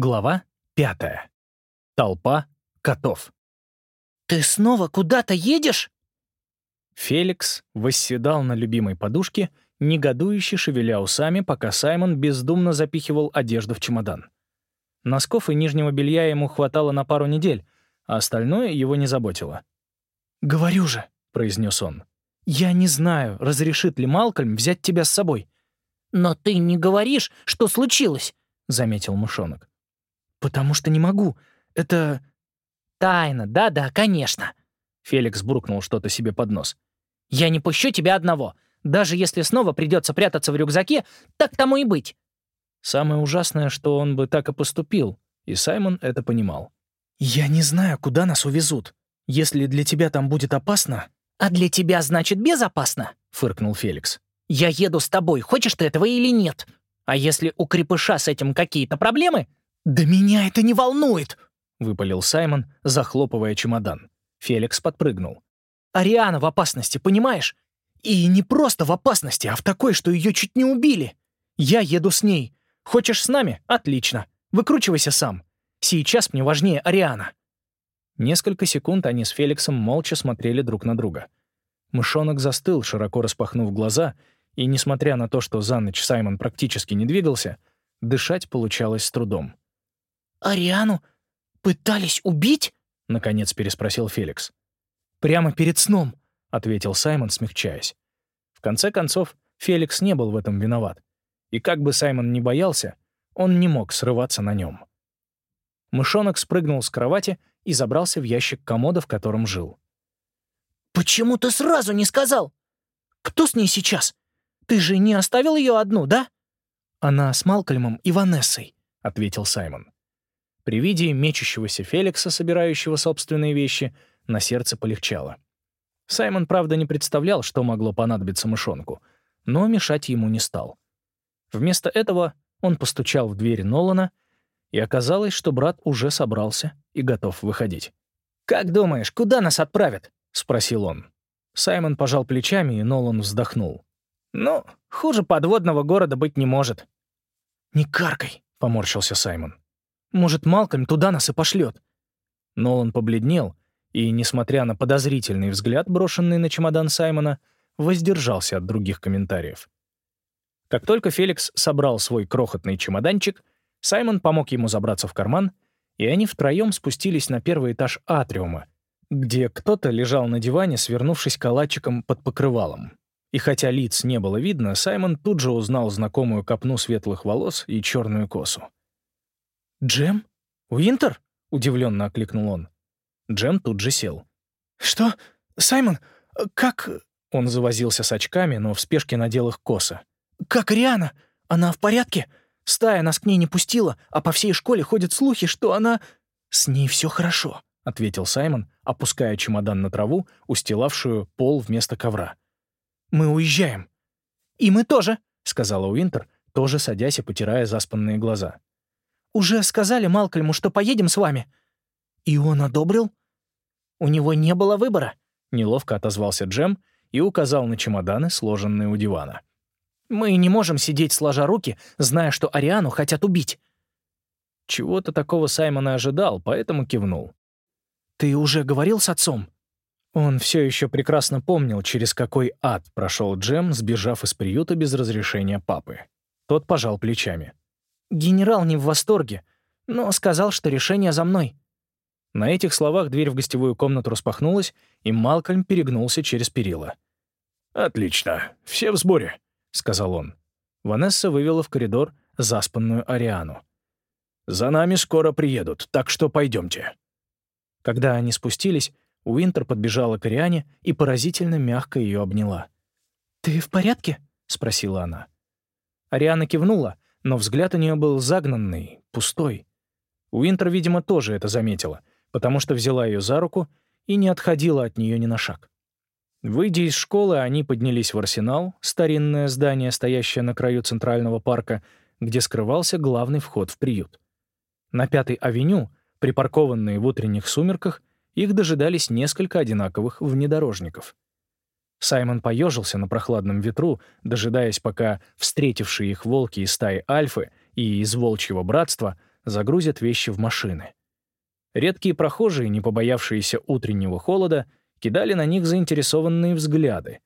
Глава пятая. Толпа котов. «Ты снова куда-то едешь?» Феликс восседал на любимой подушке, негодующе шевеля усами, пока Саймон бездумно запихивал одежду в чемодан. Носков и нижнего белья ему хватало на пару недель, а остальное его не заботило. «Говорю же», — произнес он, — «я не знаю, разрешит ли Малкольм взять тебя с собой». «Но ты не говоришь, что случилось», — заметил мышонок. «Потому что не могу. Это...» «Тайна, да-да, конечно». Феликс буркнул что-то себе под нос. «Я не пущу тебя одного. Даже если снова придется прятаться в рюкзаке, так тому и быть». Самое ужасное, что он бы так и поступил, и Саймон это понимал. «Я не знаю, куда нас увезут. Если для тебя там будет опасно...» «А для тебя, значит, безопасно?» — фыркнул Феликс. «Я еду с тобой, хочешь ты этого или нет? А если у крепыша с этим какие-то проблемы, «Да меня это не волнует!» — выпалил Саймон, захлопывая чемодан. Феликс подпрыгнул. «Ариана в опасности, понимаешь? И не просто в опасности, а в такой, что ее чуть не убили. Я еду с ней. Хочешь с нами? Отлично. Выкручивайся сам. Сейчас мне важнее Ариана». Несколько секунд они с Феликсом молча смотрели друг на друга. Мышонок застыл, широко распахнув глаза, и, несмотря на то, что за ночь Саймон практически не двигался, дышать получалось с трудом. «Ариану пытались убить?» — наконец переспросил Феликс. «Прямо перед сном», — ответил Саймон, смягчаясь. В конце концов, Феликс не был в этом виноват. И как бы Саймон ни боялся, он не мог срываться на нем. Мышонок спрыгнул с кровати и забрался в ящик комода, в котором жил. «Почему ты сразу не сказал? Кто с ней сейчас? Ты же не оставил ее одну, да?» «Она с Малкольмом и Ванессой», — ответил Саймон. При виде мечущегося Феликса, собирающего собственные вещи, на сердце полегчало. Саймон, правда, не представлял, что могло понадобиться мышонку, но мешать ему не стал. Вместо этого он постучал в дверь Нолана, и оказалось, что брат уже собрался и готов выходить. «Как думаешь, куда нас отправят?» — спросил он. Саймон пожал плечами, и Нолан вздохнул. «Ну, хуже подводного города быть не может». «Не каркай», — поморщился Саймон. Может, Малкольм туда нас и пошлет. Нолан побледнел и, несмотря на подозрительный взгляд, брошенный на чемодан Саймона, воздержался от других комментариев. Как только Феликс собрал свой крохотный чемоданчик, Саймон помог ему забраться в карман, и они втроем спустились на первый этаж атриума, где кто-то лежал на диване, свернувшись калачиком под покрывалом. И хотя лиц не было видно, Саймон тут же узнал знакомую копну светлых волос и черную косу. «Джем? Уинтер?» — удивленно окликнул он. Джем тут же сел. «Что? Саймон, как...» Он завозился с очками, но в спешке надел их косо. «Как Риана? Она в порядке? Стая нас к ней не пустила, а по всей школе ходят слухи, что она...» «С ней все хорошо», — ответил Саймон, опуская чемодан на траву, устилавшую пол вместо ковра. «Мы уезжаем». «И мы тоже», — сказала Уинтер, тоже садясь и потирая заспанные глаза. Уже сказали Малкольму, что поедем с вами». «И он одобрил?» «У него не было выбора», — неловко отозвался Джем и указал на чемоданы, сложенные у дивана. «Мы не можем сидеть сложа руки, зная, что Ариану хотят убить». Чего-то такого Саймон и ожидал, поэтому кивнул. «Ты уже говорил с отцом?» Он все еще прекрасно помнил, через какой ад прошел Джем, сбежав из приюта без разрешения папы. Тот пожал плечами. Генерал не в восторге, но сказал, что решение за мной». На этих словах дверь в гостевую комнату распахнулась, и Малкольм перегнулся через перила. «Отлично, все в сборе», — сказал он. Ванесса вывела в коридор заспанную Ариану. «За нами скоро приедут, так что пойдемте». Когда они спустились, Уинтер подбежала к Ариане и поразительно мягко ее обняла. «Ты в порядке?» — спросила она. Ариана кивнула, но взгляд у нее был загнанный, пустой. Уинтер, видимо, тоже это заметила, потому что взяла ее за руку и не отходила от нее ни на шаг. Выйдя из школы, они поднялись в Арсенал, старинное здание, стоящее на краю Центрального парка, где скрывался главный вход в приют. На Пятой авеню, припаркованные в утренних сумерках, их дожидались несколько одинаковых внедорожников — Саймон поежился на прохладном ветру, дожидаясь, пока встретившие их волки из стаи Альфы и из волчьего братства загрузят вещи в машины. Редкие прохожие, не побоявшиеся утреннего холода, кидали на них заинтересованные взгляды.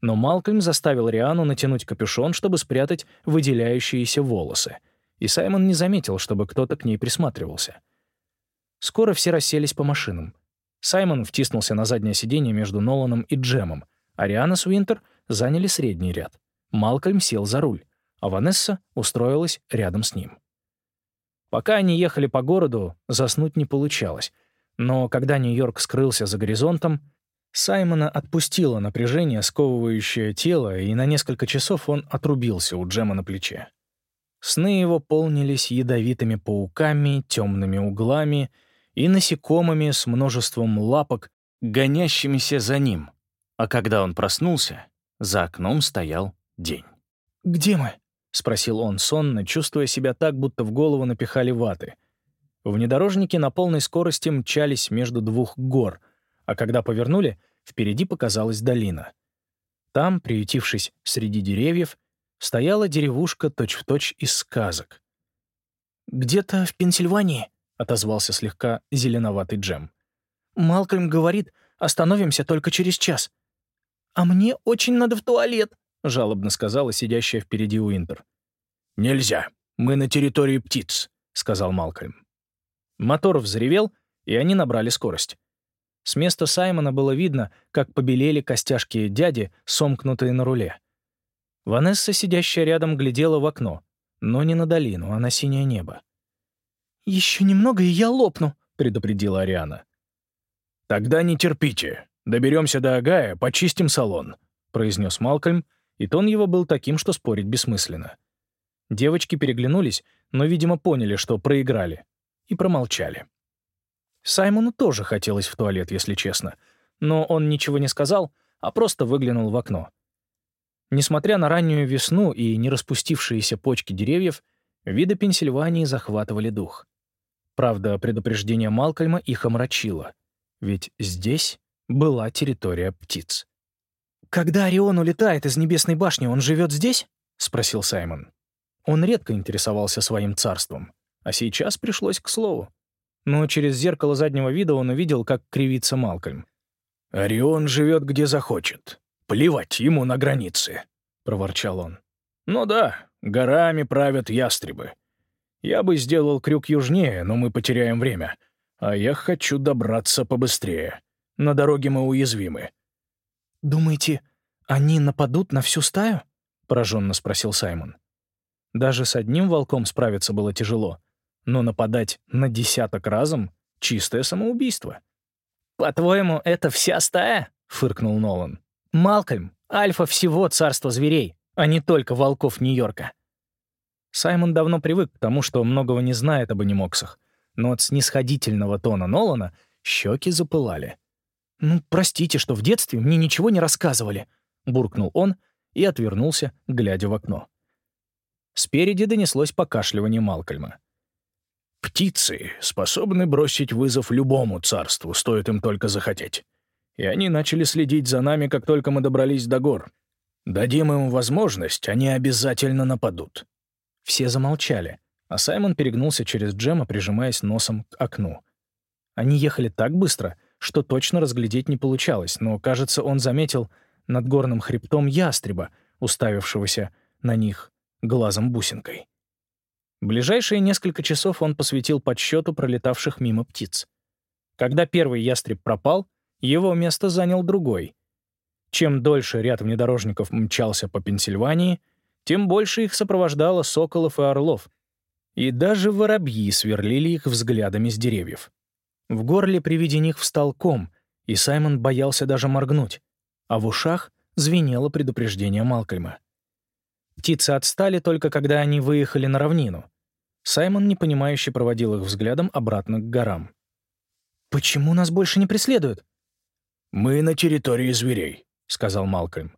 Но Малкольм заставил Риану натянуть капюшон, чтобы спрятать выделяющиеся волосы. И Саймон не заметил, чтобы кто-то к ней присматривался. Скоро все расселись по машинам. Саймон втиснулся на заднее сиденье между Ноланом и Джемом, а Риана с Уинтер заняли средний ряд. Малкольм сел за руль, а Ванесса устроилась рядом с ним. Пока они ехали по городу, заснуть не получалось. Но когда Нью-Йорк скрылся за горизонтом, Саймона отпустило напряжение, сковывающее тело, и на несколько часов он отрубился у Джема на плече. Сны его полнились ядовитыми пауками, темными углами и насекомыми с множеством лапок, гонящимися за ним. А когда он проснулся, за окном стоял день. «Где мы?» — спросил он сонно, чувствуя себя так, будто в голову напихали ваты. Внедорожники на полной скорости мчались между двух гор, а когда повернули, впереди показалась долина. Там, приютившись среди деревьев, стояла деревушка точь-в-точь точь из сказок. «Где-то в Пенсильвании», — отозвался слегка зеленоватый Джем. «Малкольм говорит, остановимся только через час». «А мне очень надо в туалет», — жалобно сказала сидящая впереди Уинтер. «Нельзя. Мы на территории птиц», — сказал Малкольм. Мотор взревел, и они набрали скорость. С места Саймона было видно, как побелели костяшки дяди, сомкнутые на руле. Ванесса, сидящая рядом, глядела в окно, но не на долину, а на синее небо. «Еще немного, и я лопну», — предупредила Ариана. «Тогда не терпите. Доберемся до Агая, почистим салон», — произнес Малкольм, и тон его был таким, что спорить бессмысленно. Девочки переглянулись, но, видимо, поняли, что проиграли, и промолчали. Саймону тоже хотелось в туалет, если честно. Но он ничего не сказал, а просто выглянул в окно. Несмотря на раннюю весну и не распустившиеся почки деревьев, виды Пенсильвании захватывали дух. Правда, предупреждение Малкольма их омрачило. Ведь здесь была территория птиц. «Когда Орион улетает из Небесной башни, он живет здесь?» — спросил Саймон. Он редко интересовался своим царством, а сейчас пришлось к слову но через зеркало заднего вида он увидел, как кривится Малкольм. «Орион живет где захочет. Плевать ему на границы», — проворчал он. «Ну да, горами правят ястребы. Я бы сделал крюк южнее, но мы потеряем время. А я хочу добраться побыстрее. На дороге мы уязвимы». «Думаете, они нападут на всю стаю?» — пораженно спросил Саймон. Даже с одним волком справиться было тяжело — но нападать на десяток разом — чистое самоубийство. «По-твоему, это вся стая?» — фыркнул Нолан. «Малкольм — альфа всего царства зверей, а не только волков Нью-Йорка». Саймон давно привык к тому, что многого не знает об анимоксах, но от снисходительного тона Нолана щеки запылали. «Ну, простите, что в детстве мне ничего не рассказывали», — буркнул он и отвернулся, глядя в окно. Спереди донеслось покашливание Малкольма. Птицы способны бросить вызов любому царству, стоит им только захотеть. И они начали следить за нами, как только мы добрались до гор. Дадим им возможность, они обязательно нападут». Все замолчали, а Саймон перегнулся через Джема, прижимаясь носом к окну. Они ехали так быстро, что точно разглядеть не получалось, но, кажется, он заметил над горным хребтом ястреба, уставившегося на них глазом-бусинкой. Ближайшие несколько часов он посвятил подсчету пролетавших мимо птиц. Когда первый ястреб пропал, его место занял другой. Чем дольше ряд внедорожников мчался по Пенсильвании, тем больше их сопровождало соколов и орлов. И даже воробьи сверлили их взглядами с деревьев. В горле при виде них встал ком, и Саймон боялся даже моргнуть, а в ушах звенело предупреждение Малкольма. Птицы отстали только когда они выехали на равнину. Саймон, непонимающе, проводил их взглядом обратно к горам. «Почему нас больше не преследуют?» «Мы на территории зверей», — сказал Малкольм.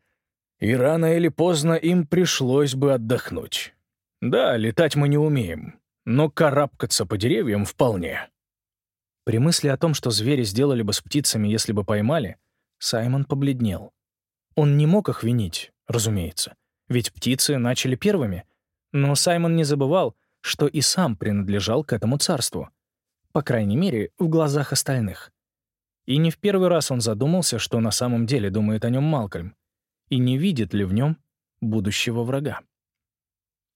«И рано или поздно им пришлось бы отдохнуть. Да, летать мы не умеем, но карабкаться по деревьям вполне». При мысли о том, что звери сделали бы с птицами, если бы поймали, Саймон побледнел. Он не мог их винить, разумеется. Ведь птицы начали первыми. Но Саймон не забывал, что и сам принадлежал к этому царству. По крайней мере, в глазах остальных. И не в первый раз он задумался, что на самом деле думает о нем Малкольм, и не видит ли в нем будущего врага.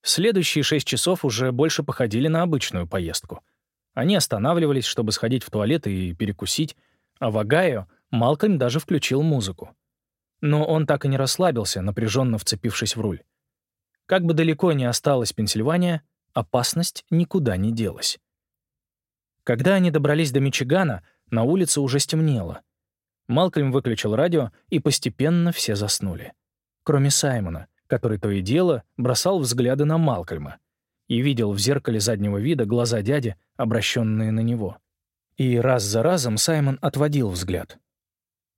Следующие шесть часов уже больше походили на обычную поездку. Они останавливались, чтобы сходить в туалет и перекусить, а в Огайо Малкольм даже включил музыку. Но он так и не расслабился, напряженно вцепившись в руль. Как бы далеко ни осталась Пенсильвания, опасность никуда не делась. Когда они добрались до Мичигана, на улице уже стемнело. Малкольм выключил радио, и постепенно все заснули. Кроме Саймона, который то и дело бросал взгляды на Малкольма и видел в зеркале заднего вида глаза дяди, обращенные на него. И раз за разом Саймон отводил взгляд.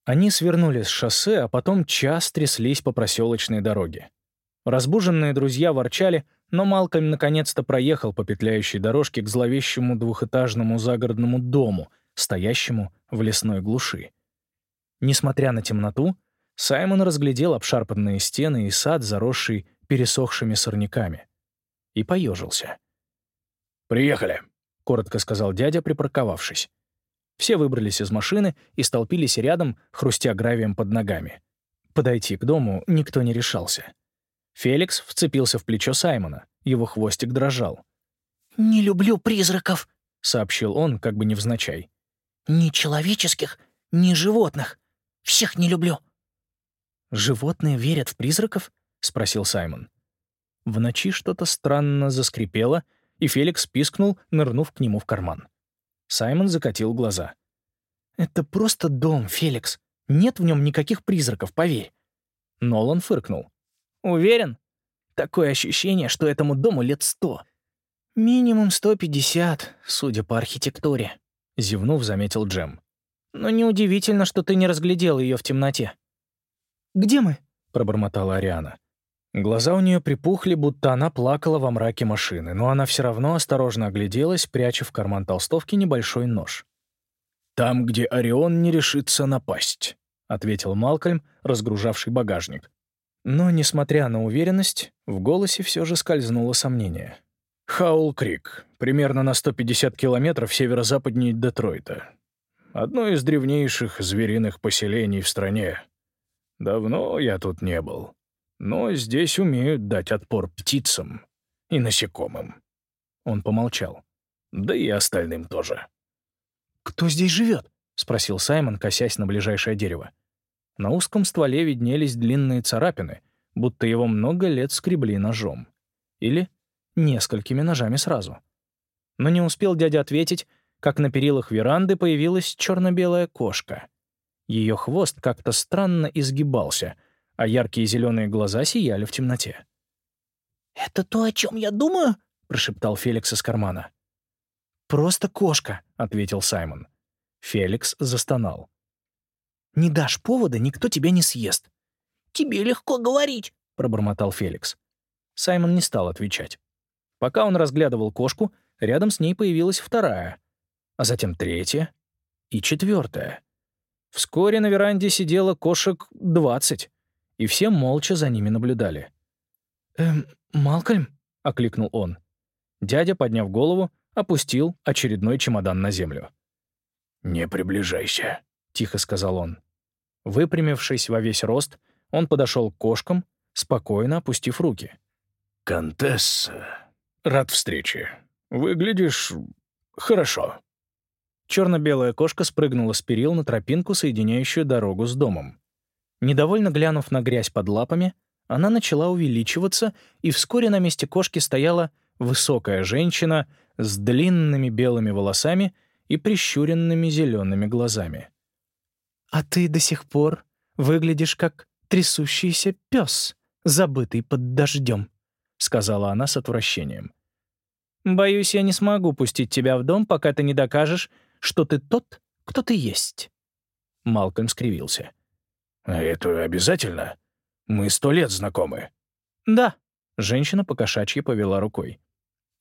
Они свернули с шоссе, а потом час тряслись по проселочной дороге. Разбуженные друзья ворчали, но Малкольм наконец-то проехал по петляющей дорожке к зловещему двухэтажному загородному дому, стоящему в лесной глуши. Несмотря на темноту, Саймон разглядел обшарпанные стены и сад, заросший пересохшими сорняками. И поежился. «Приехали», — коротко сказал дядя, припарковавшись. Все выбрались из машины и столпились рядом, хрустя гравием под ногами. Подойти к дому никто не решался. Феликс вцепился в плечо Саймона, его хвостик дрожал. «Не люблю призраков», — сообщил он, как бы невзначай. «Ни человеческих, ни животных. Всех не люблю». «Животные верят в призраков?» — спросил Саймон. В ночи что-то странно заскрипело, и Феликс пискнул, нырнув к нему в карман. Саймон закатил глаза. «Это просто дом, Феликс. Нет в нем никаких призраков, поверь». Нолан фыркнул. «Уверен? Такое ощущение, что этому дому лет сто. Минимум сто пятьдесят, судя по архитектуре», — зевнув, заметил Джем. «Но неудивительно, что ты не разглядел ее в темноте». «Где мы?» — пробормотала Ариана. Глаза у нее припухли, будто она плакала во мраке машины, но она все равно осторожно огляделась, пряча в карман толстовки небольшой нож. «Там, где Орион не решится напасть», — ответил Малкольм, разгружавший багажник. Но, несмотря на уверенность, в голосе все же скользнуло сомнение. «Хаул-Крик, примерно на 150 километров северо-западнее Детройта. Одно из древнейших звериных поселений в стране. Давно я тут не был. Но здесь умеют дать отпор птицам и насекомым. Он помолчал. Да и остальным тоже. «Кто здесь живет?» — спросил Саймон, косясь на ближайшее дерево. На узком стволе виднелись длинные царапины, будто его много лет скребли ножом. Или несколькими ножами сразу. Но не успел дядя ответить, как на перилах веранды появилась черно-белая кошка. Ее хвост как-то странно изгибался, а яркие зеленые глаза сияли в темноте. «Это то, о чем я думаю?» — прошептал Феликс из кармана. «Просто кошка», — ответил Саймон. Феликс застонал. «Не дашь повода, никто тебя не съест». «Тебе легко говорить», — пробормотал Феликс. Саймон не стал отвечать. Пока он разглядывал кошку, рядом с ней появилась вторая, а затем третья и четвертая. Вскоре на веранде сидело кошек двадцать, и все молча за ними наблюдали. «Эм, Малкольм?» — окликнул он. Дядя, подняв голову, опустил очередной чемодан на землю. «Не приближайся», — тихо сказал он. Выпрямившись во весь рост, он подошел к кошкам, спокойно опустив руки. «Контесса, рад встрече. Выглядишь хорошо». Черно-белая кошка спрыгнула с перил на тропинку, соединяющую дорогу с домом. Недовольно глянув на грязь под лапами, она начала увеличиваться, и вскоре на месте кошки стояла высокая женщина с длинными белыми волосами и прищуренными зелеными глазами. «А ты до сих пор выглядишь как трясущийся пес, забытый под дождем», — сказала она с отвращением. «Боюсь, я не смогу пустить тебя в дом, пока ты не докажешь, что ты тот, кто ты есть». Малкольм скривился. «А это обязательно? Мы сто лет знакомы». «Да», — женщина покошачьи повела рукой.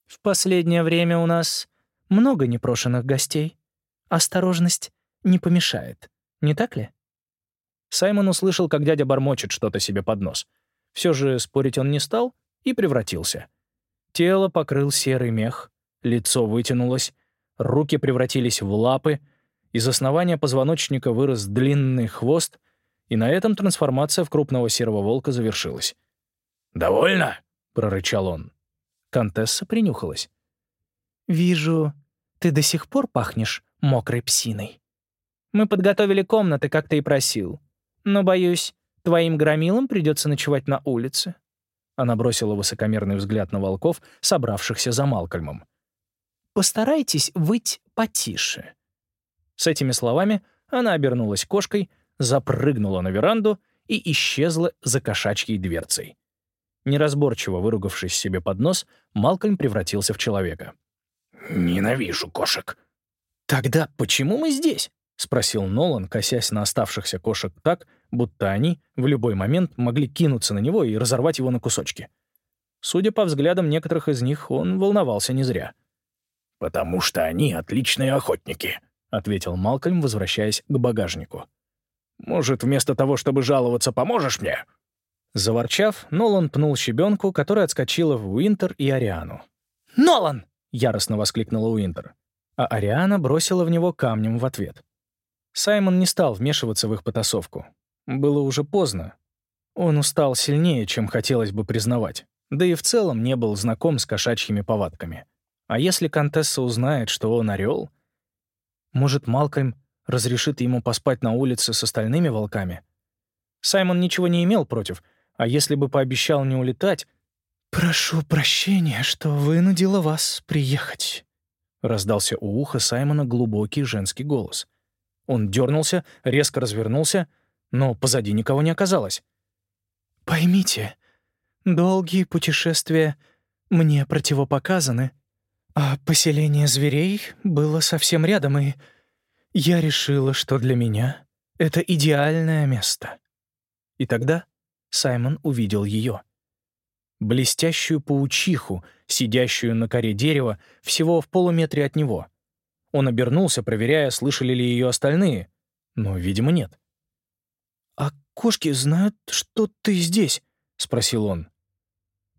«В последнее время у нас много непрошенных гостей. Осторожность не помешает, не так ли?» Саймон услышал, как дядя бормочет что-то себе под нос. Все же спорить он не стал и превратился. Тело покрыл серый мех, лицо вытянулось, руки превратились в лапы, из основания позвоночника вырос длинный хвост, и на этом трансформация в крупного серого волка завершилась. «Довольно?» — прорычал он. Контесса принюхалась. «Вижу, ты до сих пор пахнешь мокрой псиной. Мы подготовили комнаты, как ты и просил. Но, боюсь, твоим громилам придется ночевать на улице». Она бросила высокомерный взгляд на волков, собравшихся за Малкольмом. «Постарайтесь выть потише». С этими словами она обернулась кошкой, запрыгнула на веранду и исчезла за кошачьей дверцей. Неразборчиво выругавшись себе под нос, Малкольм превратился в человека. «Ненавижу кошек». «Тогда почему мы здесь?» — спросил Нолан, косясь на оставшихся кошек так, будто они в любой момент могли кинуться на него и разорвать его на кусочки. Судя по взглядам некоторых из них, он волновался не зря. «Потому что они отличные охотники», — ответил Малкольм, возвращаясь к багажнику. «Может, вместо того, чтобы жаловаться, поможешь мне?» Заворчав, Нолан пнул щебенку, которая отскочила в Уинтер и Ариану. «Нолан!» — яростно воскликнула Уинтер. А Ариана бросила в него камнем в ответ. Саймон не стал вмешиваться в их потасовку. Было уже поздно. Он устал сильнее, чем хотелось бы признавать, да и в целом не был знаком с кошачьими повадками. А если Контесса узнает, что он орел, может, Малкольм разрешит ему поспать на улице с остальными волками? Саймон ничего не имел против, а если бы пообещал не улетать... «Прошу прощения, что вынудила вас приехать», — раздался у уха Саймона глубокий женский голос. Он дернулся, резко развернулся, но позади никого не оказалось. «Поймите, долгие путешествия мне противопоказаны, а поселение зверей было совсем рядом, и я решила, что для меня это идеальное место». И тогда Саймон увидел ее. Блестящую паучиху, сидящую на коре дерева, всего в полуметре от него. Он обернулся, проверяя, слышали ли ее остальные, но, видимо, нет. «А кошки знают, что ты здесь?» — спросил он.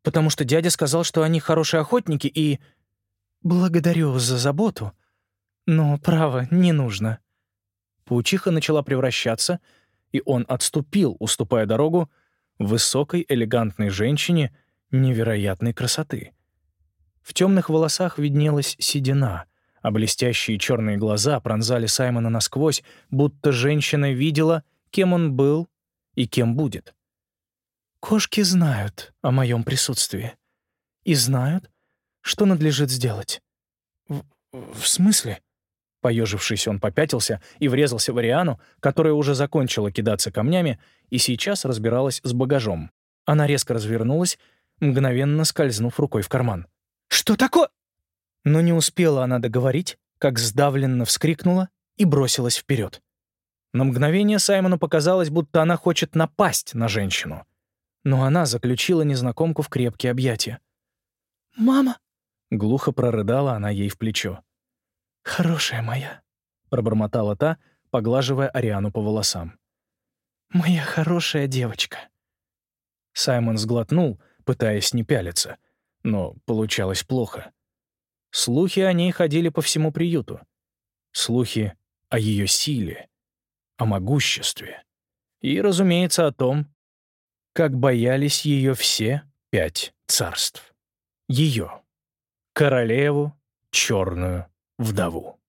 «Потому что дядя сказал, что они хорошие охотники и...» «Благодарю за заботу, но, право, не нужно». Паучиха начала превращаться, и он отступил, уступая дорогу высокой, элегантной женщине невероятной красоты. В темных волосах виднелась седина, а блестящие черные глаза пронзали Саймона насквозь, будто женщина видела, кем он был и кем будет. «Кошки знают о моем присутствии. И знают, что надлежит сделать». «В, в смысле?» Поежившись, он попятился и врезался в Ариану, которая уже закончила кидаться камнями и сейчас разбиралась с багажом. Она резко развернулась, мгновенно скользнув рукой в карман. «Что такое?» Но не успела она договорить, как сдавленно вскрикнула и бросилась вперед. На мгновение Саймону показалось, будто она хочет напасть на женщину. Но она заключила незнакомку в крепкие объятия. «Мама!» — глухо прорыдала она ей в плечо. «Хорошая моя», — пробормотала та, поглаживая Ариану по волосам. «Моя хорошая девочка». Саймон сглотнул, пытаясь не пялиться, но получалось плохо. Слухи о ней ходили по всему приюту. Слухи о ее силе, о могуществе. И, разумеется, о том, как боялись ее все пять царств. Ее, королеву, черную вдову.